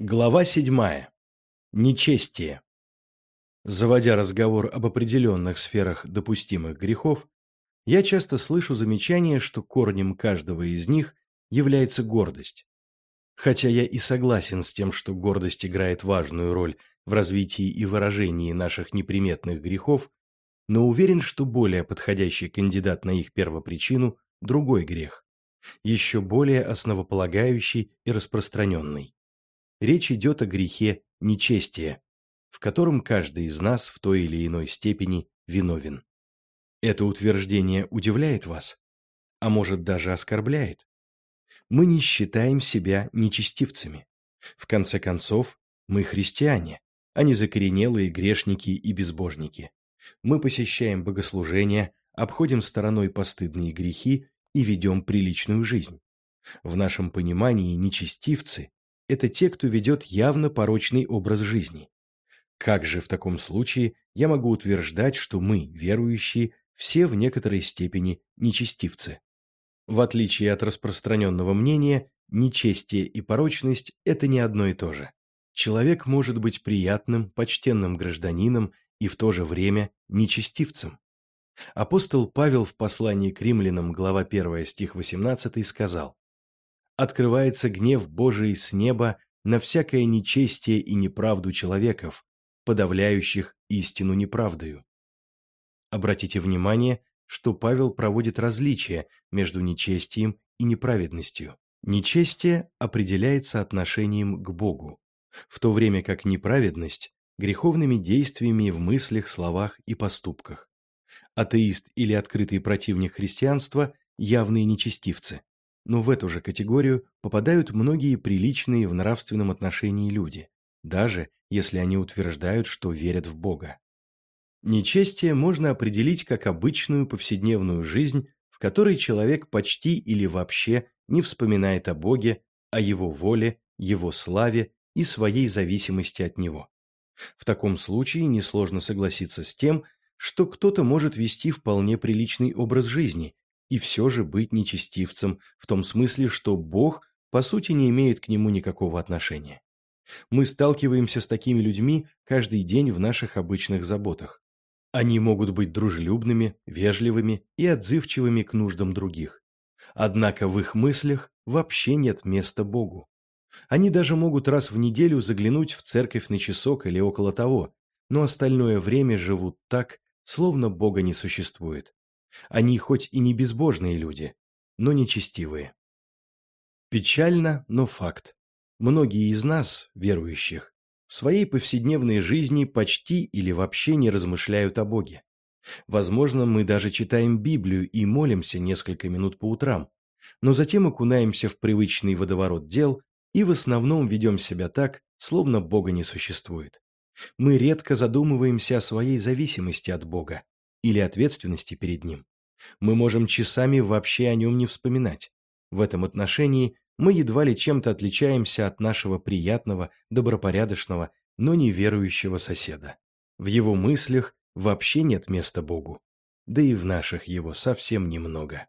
Глава седьмая. Нечестие. Заводя разговор об определенных сферах допустимых грехов, я часто слышу замечание, что корнем каждого из них является гордость. Хотя я и согласен с тем, что гордость играет важную роль в развитии и выражении наших неприметных грехов, но уверен, что более подходящий кандидат на их первопричину – другой грех, еще более основополагающий и распространенный речь идет о грехе нечестия, в котором каждый из нас в той или иной степени виновен. Это утверждение удивляет вас? А может даже оскорбляет? Мы не считаем себя нечестивцами. В конце концов, мы христиане, а не закоренелые грешники и безбожники. Мы посещаем богослужения, обходим стороной постыдные грехи и ведем приличную жизнь. В нашем понимании нечестивцы это те, кто ведет явно порочный образ жизни. Как же в таком случае я могу утверждать, что мы, верующие, все в некоторой степени нечестивцы? В отличие от распространенного мнения, нечестие и порочность – это не одно и то же. Человек может быть приятным, почтенным гражданином и в то же время нечестивцем. Апостол Павел в послании к римлянам, глава 1, стих 18, сказал открывается гнев Божий с неба на всякое нечестие и неправду человеков, подавляющих истину неправдою. Обратите внимание, что Павел проводит различие между нечестием и неправедностью. Нечестие определяется отношением к Богу, в то время как неправедность – греховными действиями в мыслях, словах и поступках. Атеист или открытый противник христианства – явные нечестивцы но в эту же категорию попадают многие приличные в нравственном отношении люди, даже если они утверждают, что верят в Бога. Нечестие можно определить как обычную повседневную жизнь, в которой человек почти или вообще не вспоминает о Боге, о Его воле, Его славе и своей зависимости от Него. В таком случае несложно согласиться с тем, что кто-то может вести вполне приличный образ жизни и все же быть нечестивцем, в том смысле, что Бог, по сути, не имеет к нему никакого отношения. Мы сталкиваемся с такими людьми каждый день в наших обычных заботах. Они могут быть дружелюбными, вежливыми и отзывчивыми к нуждам других. Однако в их мыслях вообще нет места Богу. Они даже могут раз в неделю заглянуть в церковь на часок или около того, но остальное время живут так, словно Бога не существует. Они хоть и не безбожные люди, но нечестивые. Печально, но факт. Многие из нас, верующих, в своей повседневной жизни почти или вообще не размышляют о Боге. Возможно, мы даже читаем Библию и молимся несколько минут по утрам, но затем окунаемся в привычный водоворот дел и в основном ведем себя так, словно Бога не существует. Мы редко задумываемся о своей зависимости от Бога, или ответственности перед ним. Мы можем часами вообще о нем не вспоминать. В этом отношении мы едва ли чем-то отличаемся от нашего приятного, добропорядочного, но неверующего соседа. В его мыслях вообще нет места Богу. Да и в наших его совсем немного.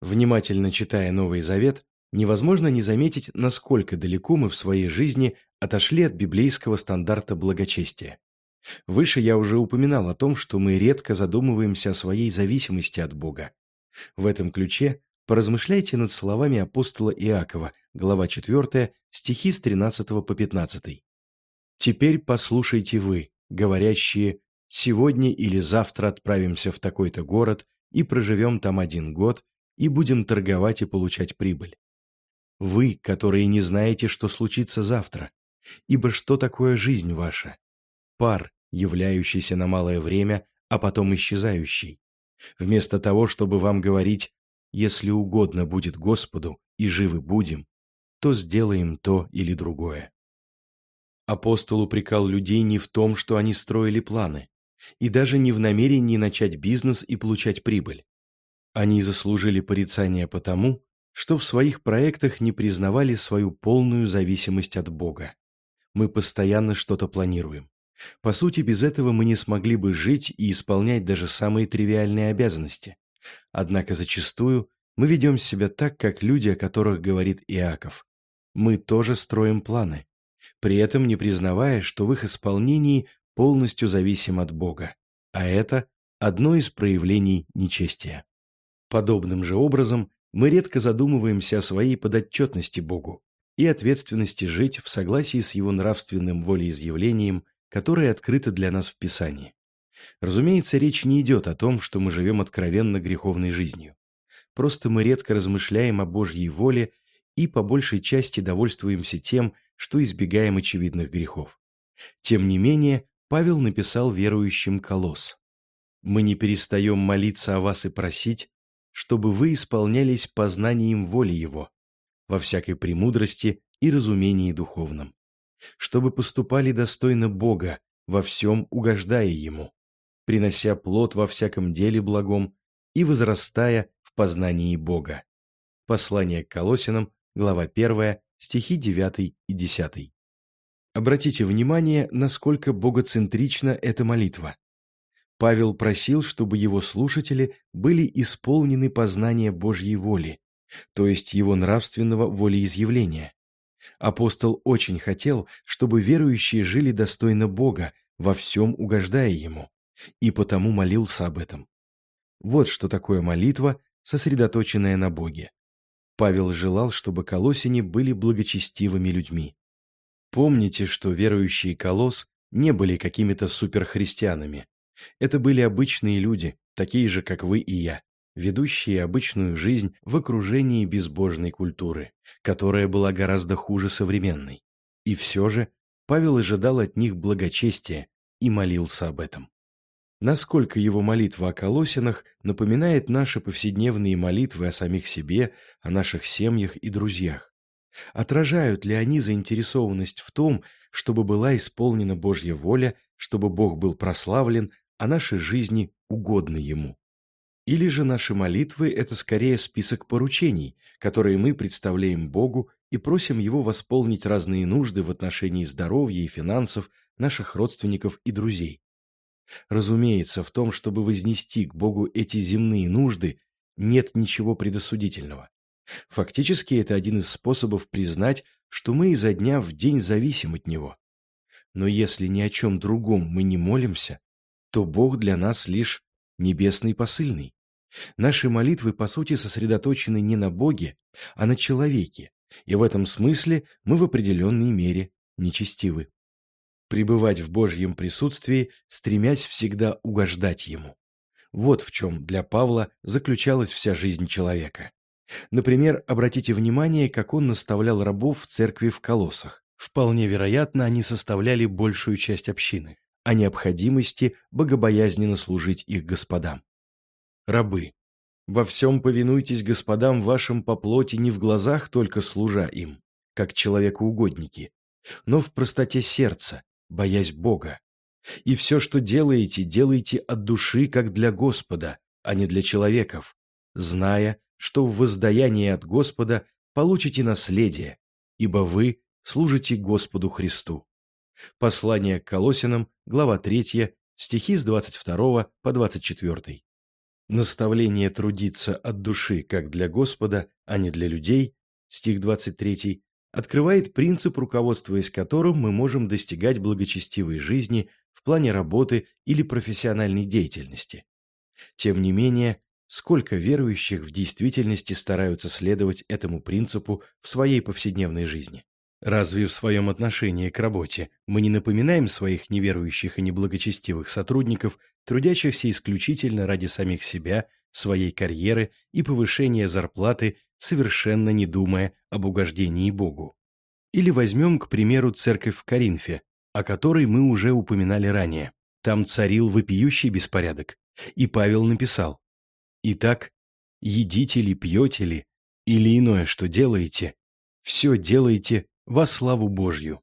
Внимательно читая Новый Завет, невозможно не заметить, насколько далеко мы в своей жизни отошли от библейского стандарта благочестия. Выше я уже упоминал о том, что мы редко задумываемся о своей зависимости от Бога. В этом ключе поразмышляйте над словами апостола Иакова, глава 4, стихи с 13 по 15. «Теперь послушайте вы, говорящие, сегодня или завтра отправимся в такой-то город и проживем там один год, и будем торговать и получать прибыль. Вы, которые не знаете, что случится завтра, ибо что такое жизнь ваша? Пар, являющийся на малое время, а потом исчезающий. Вместо того, чтобы вам говорить «если угодно будет Господу, и живы будем», то сделаем то или другое. Апостол упрекал людей не в том, что они строили планы, и даже не в намерении начать бизнес и получать прибыль. Они заслужили порицание потому, что в своих проектах не признавали свою полную зависимость от Бога. Мы постоянно что-то планируем. По сути, без этого мы не смогли бы жить и исполнять даже самые тривиальные обязанности. Однако зачастую мы ведем себя так, как люди, о которых говорит Иаков. Мы тоже строим планы. при этом не признавая, что в их исполнении полностью зависим от Бога, а это одно из проявлений нечестия. Подобным же образом мы редко задумываемся о своей подотчетности Богу и ответственности жить в согласии с Его нравственным волеизъявлением, которое открыто для нас в Писании. Разумеется, речь не идет о том, что мы живем откровенно греховной жизнью. Просто мы редко размышляем о Божьей воле и по большей части довольствуемся тем, что избегаем очевидных грехов. Тем не менее, Павел написал верующим колосс. «Мы не перестаем молиться о вас и просить, чтобы вы исполнялись познанием воли Его, во всякой премудрости и разумении духовном, чтобы поступали достойно Бога, во всем угождая Ему, принося плод во всяком деле благом и возрастая в познании Бога. Послание к Колосинам, глава 1, стихи 9 и 10. Обратите внимание, насколько богоцентрична эта молитва. Павел просил, чтобы его слушатели были исполнены познания Божьей воли, то есть его нравственного волеизъявления. Апостол очень хотел, чтобы верующие жили достойно Бога, во всем угождая Ему и потому молился об этом. Вот что такое молитва, сосредоточенная на Боге. Павел желал, чтобы колосине были благочестивыми людьми. Помните, что верующие колос не были какими-то суперхристианами. Это были обычные люди, такие же, как вы и я, ведущие обычную жизнь в окружении безбожной культуры, которая была гораздо хуже современной. И все же Павел ожидал от них благочестия и молился об этом насколько его молитва о колосинах напоминает наши повседневные молитвы о самих себе, о наших семьях и друзьях. Отражают ли они заинтересованность в том, чтобы была исполнена Божья воля, чтобы Бог был прославлен, а наши жизни угодны Ему? Или же наши молитвы – это скорее список поручений, которые мы представляем Богу и просим Его восполнить разные нужды в отношении здоровья и финансов наших родственников и друзей? Разумеется, в том, чтобы вознести к Богу эти земные нужды, нет ничего предосудительного. Фактически это один из способов признать, что мы изо дня в день зависим от Него. Но если ни о чем другом мы не молимся, то Бог для нас лишь небесный посыльный. Наши молитвы, по сути, сосредоточены не на Боге, а на человеке, и в этом смысле мы в определенной мере нечестивы пребывать в Божьем присутствии, стремясь всегда угождать Ему. Вот в чем для Павла заключалась вся жизнь человека. Например, обратите внимание, как он наставлял рабов в церкви в Колоссах. Вполне вероятно, они составляли большую часть общины, о необходимости богобоязненно служить их господам. Рабы, во всем повинуйтесь господам вашим по плоти не в глазах только служа им, как человекоугодники, но в простоте сердца, боясь Бога. И все, что делаете, делайте от души, как для Господа, а не для человеков, зная, что в воздаянии от Господа получите наследие, ибо вы служите Господу Христу. Послание к Колосинам, глава 3, стихи с 22 по 24. Наставление трудиться от души, как для Господа, а не для людей, стих 23, открывает принцип, руководствуясь которым мы можем достигать благочестивой жизни в плане работы или профессиональной деятельности. Тем не менее, сколько верующих в действительности стараются следовать этому принципу в своей повседневной жизни? Разве в своем отношении к работе мы не напоминаем своих неверующих и неблагочестивых сотрудников, трудящихся исключительно ради самих себя, своей карьеры и повышения зарплаты совершенно не думая об угождении Богу. Или возьмем, к примеру, церковь в Коринфе, о которой мы уже упоминали ранее. Там царил вопиющий беспорядок, и Павел написал «Итак, едите ли, пьете ли, или иное, что делаете, все делайте во славу Божью».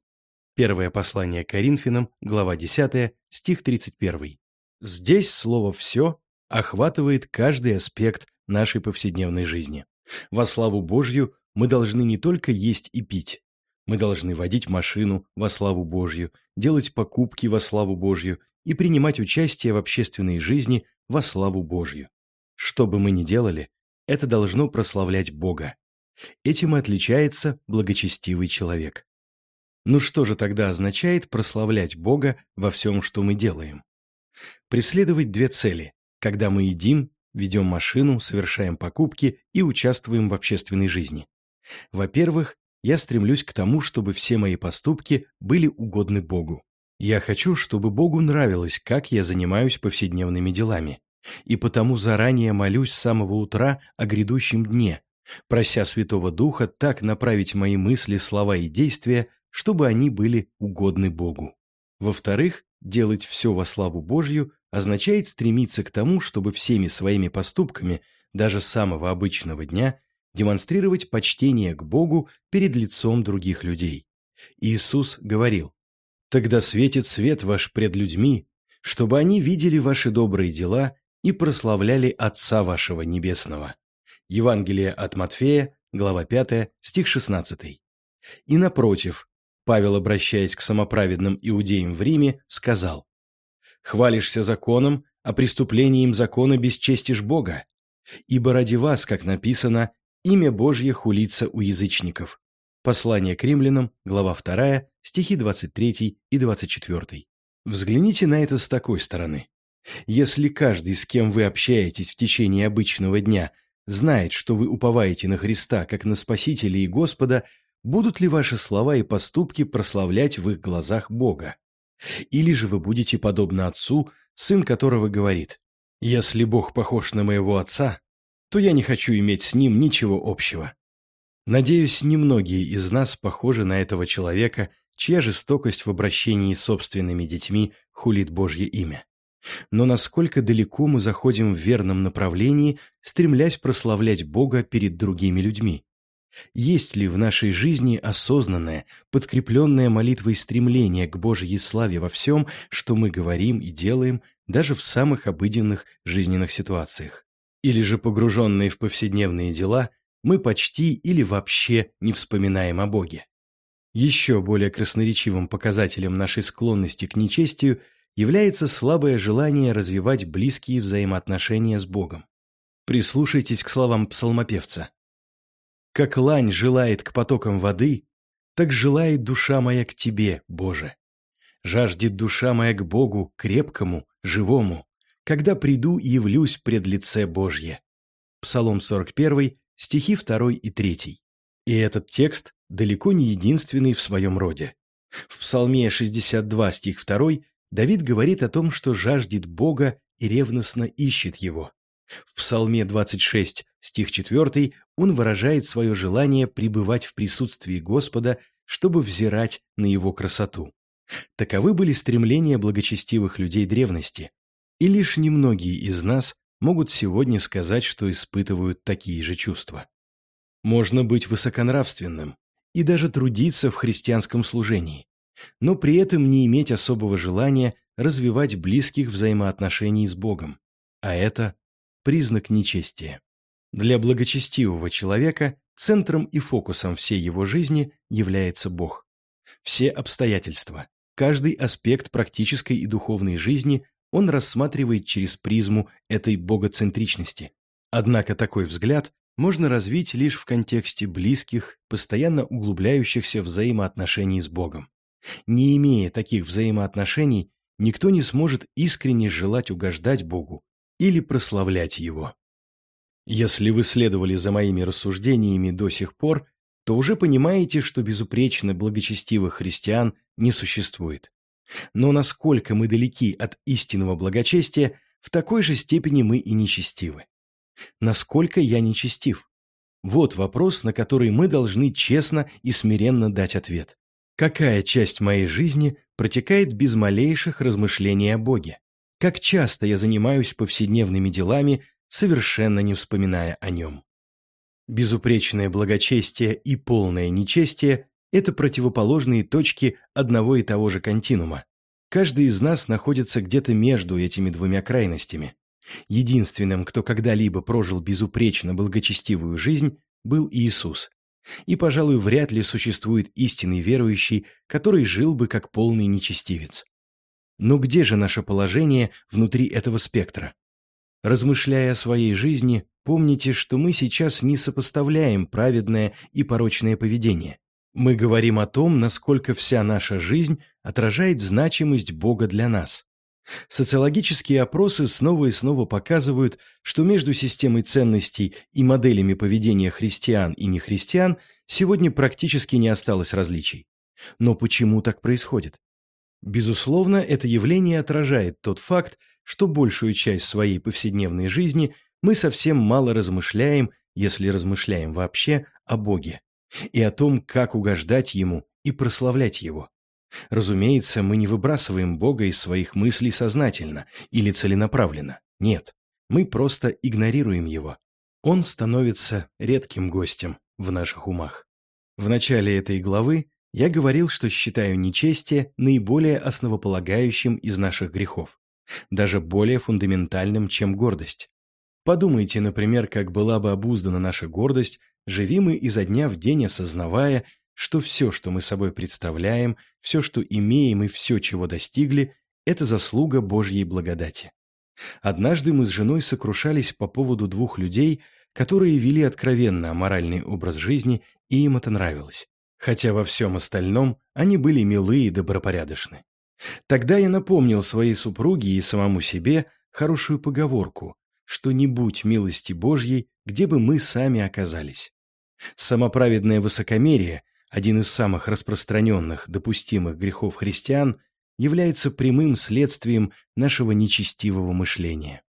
Первое послание Коринфянам, глава 10, стих 31. Здесь слово «все» охватывает каждый аспект нашей повседневной жизни. Во славу Божью мы должны не только есть и пить. Мы должны водить машину во славу Божью, делать покупки во славу Божью и принимать участие в общественной жизни во славу Божью. Что бы мы ни делали, это должно прославлять Бога. Этим и отличается благочестивый человек. Ну что же тогда означает прославлять Бога во всем, что мы делаем? Преследовать две цели, когда мы едим, ведем машину, совершаем покупки и участвуем в общественной жизни. Во-первых, я стремлюсь к тому, чтобы все мои поступки были угодны Богу. Я хочу, чтобы Богу нравилось, как я занимаюсь повседневными делами. И потому заранее молюсь с самого утра о грядущем дне, прося Святого Духа так направить мои мысли, слова и действия, чтобы они были угодны Богу. Во-вторых, делать все во славу Божью означает стремиться к тому, чтобы всеми своими поступками, даже самого обычного дня, демонстрировать почтение к Богу перед лицом других людей. Иисус говорил, «Тогда светит свет ваш пред людьми, чтобы они видели ваши добрые дела и прославляли Отца вашего Небесного». Евангелие от Матфея, глава 5, стих 16. И напротив, Павел, обращаясь к самоправедным иудеям в Риме, сказал, «Хвалишься законом, а преступлением закона бесчестишь Бога. Ибо ради вас, как написано, имя Божье хулится у язычников». Послание к римлянам, глава 2, стихи 23 и 24. Взгляните на это с такой стороны. Если каждый, с кем вы общаетесь в течение обычного дня, знает, что вы уповаете на Христа как на Спасителя и Господа, будут ли ваши слова и поступки прославлять в их глазах Бога? Или же вы будете подобны отцу, сын которого говорит, «Если Бог похож на моего отца, то я не хочу иметь с ним ничего общего». Надеюсь, немногие из нас похожи на этого человека, чья жестокость в обращении с собственными детьми хулит Божье имя. Но насколько далеко мы заходим в верном направлении, стремлясь прославлять Бога перед другими людьми? Есть ли в нашей жизни осознанное, подкрепленное молитвой стремление к Божьей славе во всем, что мы говорим и делаем, даже в самых обыденных жизненных ситуациях? Или же погруженные в повседневные дела, мы почти или вообще не вспоминаем о Боге? Еще более красноречивым показателем нашей склонности к нечестию – является слабое желание развивать близкие взаимоотношения с Богом. Прислушайтесь к словам псалмопевца. «Как лань желает к потокам воды, так желает душа моя к Тебе, Боже. Жаждет душа моя к Богу, крепкому, живому, когда приду и явлюсь пред лице Божье». Псалом 41, стихи 2 и 3. И этот текст далеко не единственный в своем роде. В Псалме 62, стих 2 Давид говорит о том, что жаждет Бога и ревностно ищет Его. В Псалме 26, стих 4, он выражает свое желание пребывать в присутствии Господа, чтобы взирать на Его красоту. Таковы были стремления благочестивых людей древности, и лишь немногие из нас могут сегодня сказать, что испытывают такие же чувства. Можно быть высоконравственным и даже трудиться в христианском служении, но при этом не иметь особого желания развивать близких взаимоотношений с Богом, а это признак нечестия. Для благочестивого человека центром и фокусом всей его жизни является Бог. Все обстоятельства, каждый аспект практической и духовной жизни он рассматривает через призму этой богоцентричности. Однако такой взгляд можно развить лишь в контексте близких, постоянно углубляющихся взаимоотношений с Богом. Не имея таких взаимоотношений, никто не сможет искренне желать угождать Богу или прославлять Его. Если вы следовали за моими рассуждениями до сих пор, то уже понимаете, что безупречно благочестивых христиан не существует. Но насколько мы далеки от истинного благочестия, в такой же степени мы и нечестивы. Насколько я нечестив? Вот вопрос, на который мы должны честно и смиренно дать ответ. Какая часть моей жизни протекает без малейших размышлений о Боге? Как часто я занимаюсь повседневными делами, совершенно не вспоминая о нем? Безупречное благочестие и полное нечестие – это противоположные точки одного и того же континуума. Каждый из нас находится где-то между этими двумя крайностями. Единственным, кто когда-либо прожил безупречно благочестивую жизнь, был Иисус, и, пожалуй, вряд ли существует истинный верующий, который жил бы как полный нечестивец. Но где же наше положение внутри этого спектра? Размышляя о своей жизни, помните, что мы сейчас не сопоставляем праведное и порочное поведение. Мы говорим о том, насколько вся наша жизнь отражает значимость Бога для нас. Социологические опросы снова и снова показывают, что между системой ценностей и моделями поведения христиан и нехристиан сегодня практически не осталось различий. Но почему так происходит? Безусловно, это явление отражает тот факт, что большую часть своей повседневной жизни мы совсем мало размышляем, если размышляем вообще, о Боге и о том, как угождать Ему и прославлять Его. Разумеется, мы не выбрасываем Бога из своих мыслей сознательно или целенаправленно. Нет, мы просто игнорируем Его. Он становится редким гостем в наших умах. В начале этой главы я говорил, что считаю нечестие наиболее основополагающим из наших грехов, даже более фундаментальным, чем гордость. Подумайте, например, как была бы обуздана наша гордость, живи мы изо дня в день, осознавая, что все, что мы собой представляем, все, что имеем и все, чего достигли, это заслуга Божьей благодати. Однажды мы с женой сокрушались по поводу двух людей, которые вели откровенно моральный образ жизни, и им это нравилось. Хотя во всем остальном они были милы и добропорядочны. Тогда я напомнил своей супруге и самому себе хорошую поговорку, что не будь милости Божьей, где бы мы сами оказались. Самоправедное высокомерие один из самых распространенных допустимых грехов христиан, является прямым следствием нашего нечестивого мышления.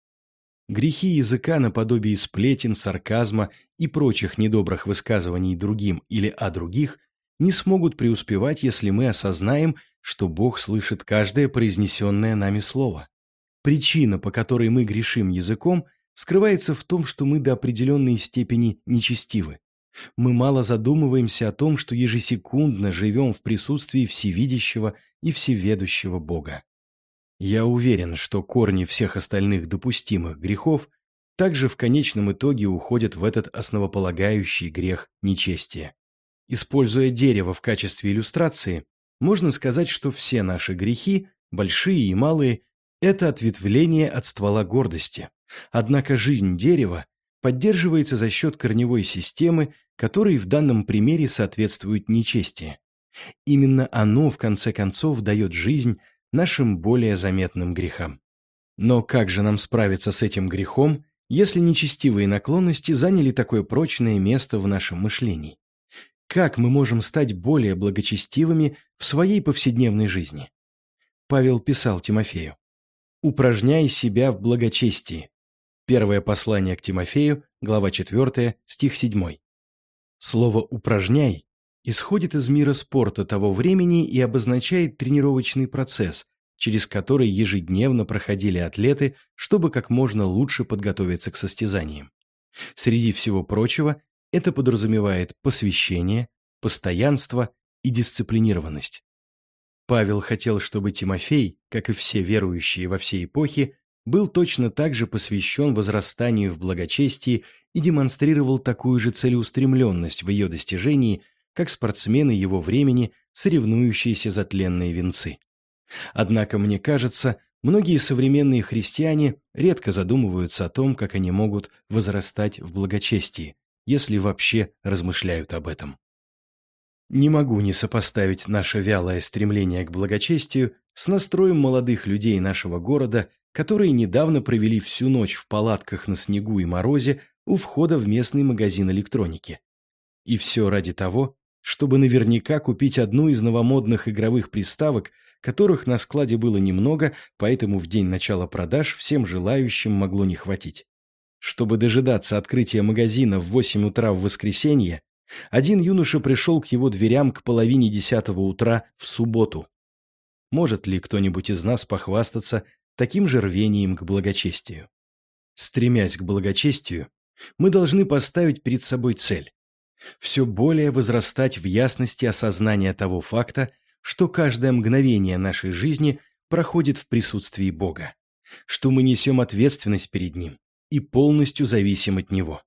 Грехи языка наподобие сплетен, сарказма и прочих недобрых высказываний другим или о других не смогут преуспевать, если мы осознаем, что Бог слышит каждое произнесенное нами слово. Причина, по которой мы грешим языком, скрывается в том, что мы до определенной степени нечестивы мы мало задумываемся о том, что ежесекундно живем в присутствии всевидящего и всеведущего Бога. Я уверен, что корни всех остальных допустимых грехов также в конечном итоге уходят в этот основополагающий грех нечестия. Используя дерево в качестве иллюстрации, можно сказать, что все наши грехи, большие и малые, это ответвление от ствола гордости. Однако жизнь дерева поддерживается за счет корневой системы, которой в данном примере соответствует нечестие. Именно оно, в конце концов, дает жизнь нашим более заметным грехам. Но как же нам справиться с этим грехом, если нечестивые наклонности заняли такое прочное место в нашем мышлении? Как мы можем стать более благочестивыми в своей повседневной жизни? Павел писал Тимофею, «Упражняй себя в благочестии». Первое послание к Тимофею, глава 4, стих 7. Слово «упражняй» исходит из мира спорта того времени и обозначает тренировочный процесс, через который ежедневно проходили атлеты, чтобы как можно лучше подготовиться к состязаниям. Среди всего прочего, это подразумевает посвящение, постоянство и дисциплинированность. Павел хотел, чтобы Тимофей, как и все верующие во всей эпохе, был точно так же посвящен возрастанию в благочестии и демонстрировал такую же целеустремленность в ее достижении, как спортсмены его времени, соревнующиеся за тленные венцы. Однако, мне кажется, многие современные христиане редко задумываются о том, как они могут возрастать в благочестии, если вообще размышляют об этом. Не могу не сопоставить наше вялое стремление к благочестию с настроем молодых людей нашего города, которые недавно провели всю ночь в палатках на снегу и морозе у входа в местный магазин электроники. И все ради того, чтобы наверняка купить одну из новомодных игровых приставок, которых на складе было немного, поэтому в день начала продаж всем желающим могло не хватить. Чтобы дожидаться открытия магазина в 8 утра в воскресенье, один юноша пришел к его дверям к половине десятого утра в субботу. Может ли кто-нибудь из нас похвастаться таким же рвением к благочестию. Стремясь к благочестию, мы должны поставить перед собой цель – все более возрастать в ясности осознания того факта, что каждое мгновение нашей жизни проходит в присутствии Бога, что мы несем ответственность перед Ним и полностью зависим от Него.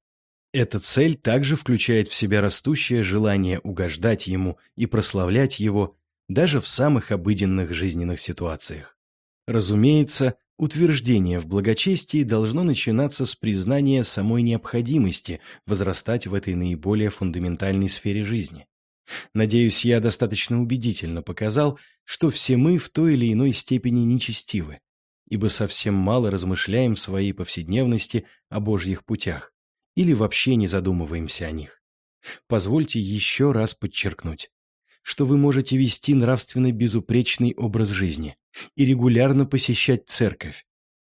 Эта цель также включает в себя растущее желание угождать Ему и прославлять Его даже в самых обыденных жизненных ситуациях. Разумеется, утверждение в благочестии должно начинаться с признания самой необходимости возрастать в этой наиболее фундаментальной сфере жизни. Надеюсь, я достаточно убедительно показал, что все мы в той или иной степени нечестивы, ибо совсем мало размышляем в своей повседневности о Божьих путях или вообще не задумываемся о них. Позвольте еще раз подчеркнуть, что вы можете вести нравственно безупречный образ жизни и регулярно посещать церковь,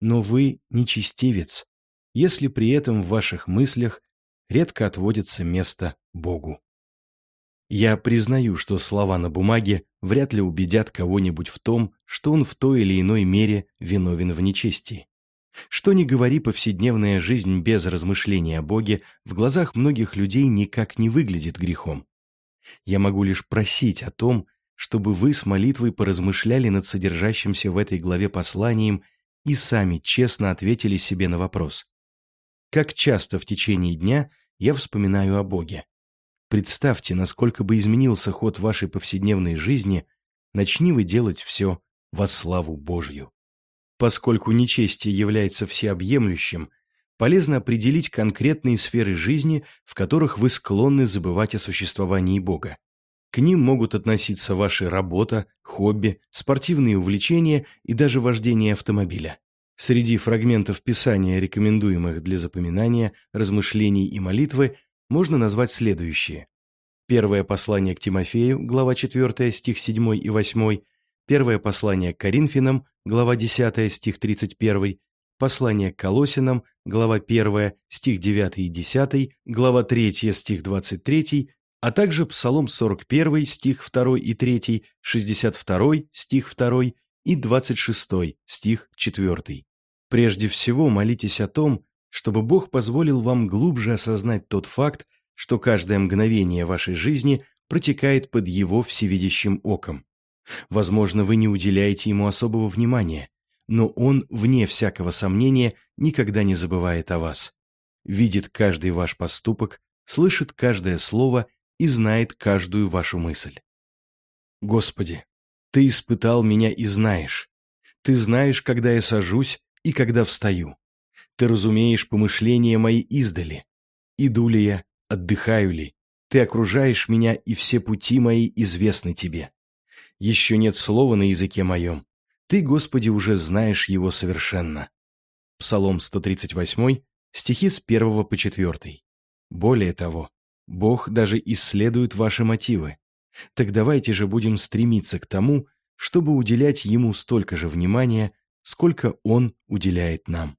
но вы нечестивец, если при этом в ваших мыслях редко отводится место Богу. Я признаю, что слова на бумаге вряд ли убедят кого-нибудь в том, что он в той или иной мере виновен в нечестии. Что ни говори, повседневная жизнь без размышления о Боге в глазах многих людей никак не выглядит грехом. Я могу лишь просить о том, чтобы вы с молитвой поразмышляли над содержащимся в этой главе посланием и сами честно ответили себе на вопрос. Как часто в течение дня я вспоминаю о Боге? Представьте, насколько бы изменился ход вашей повседневной жизни, начни вы делать все во славу Божью. Поскольку нечестие является всеобъемлющим, полезно определить конкретные сферы жизни, в которых вы склонны забывать о существовании Бога. К ним могут относиться ваша работа, хобби, спортивные увлечения и даже вождение автомобиля. Среди фрагментов Писания, рекомендуемых для запоминания, размышлений и молитвы, можно назвать следующие. Первое послание к Тимофею, глава 4, стих 7 и 8, Первое послание к Коринфянам, глава 10, стих 31, послание к Колосинам, глава 1, стих 9 и 10, глава 3, стих 23, а также Псалом 41, стих 2 и 3, 62, стих 2 и 26, стих 4. Прежде всего молитесь о том, чтобы Бог позволил вам глубже осознать тот факт, что каждое мгновение вашей жизни протекает под Его всевидящим оком. Возможно, вы не уделяете ему особого внимания, но он, вне всякого сомнения, никогда не забывает о вас. Видит каждый ваш поступок, слышит каждое слово и знает каждую вашу мысль. Господи, Ты испытал меня и знаешь. Ты знаешь, когда я сажусь и когда встаю. Ты разумеешь помышления мои издали. Иду ли я, отдыхаю ли? Ты окружаешь меня, и все пути мои известны Тебе. Еще нет слова на языке моем. Ты, Господи, уже знаешь его совершенно. Псалом 138, стихи с 1 по 4. Более того, Бог даже исследует ваши мотивы. Так давайте же будем стремиться к тому, чтобы уделять Ему столько же внимания, сколько Он уделяет нам.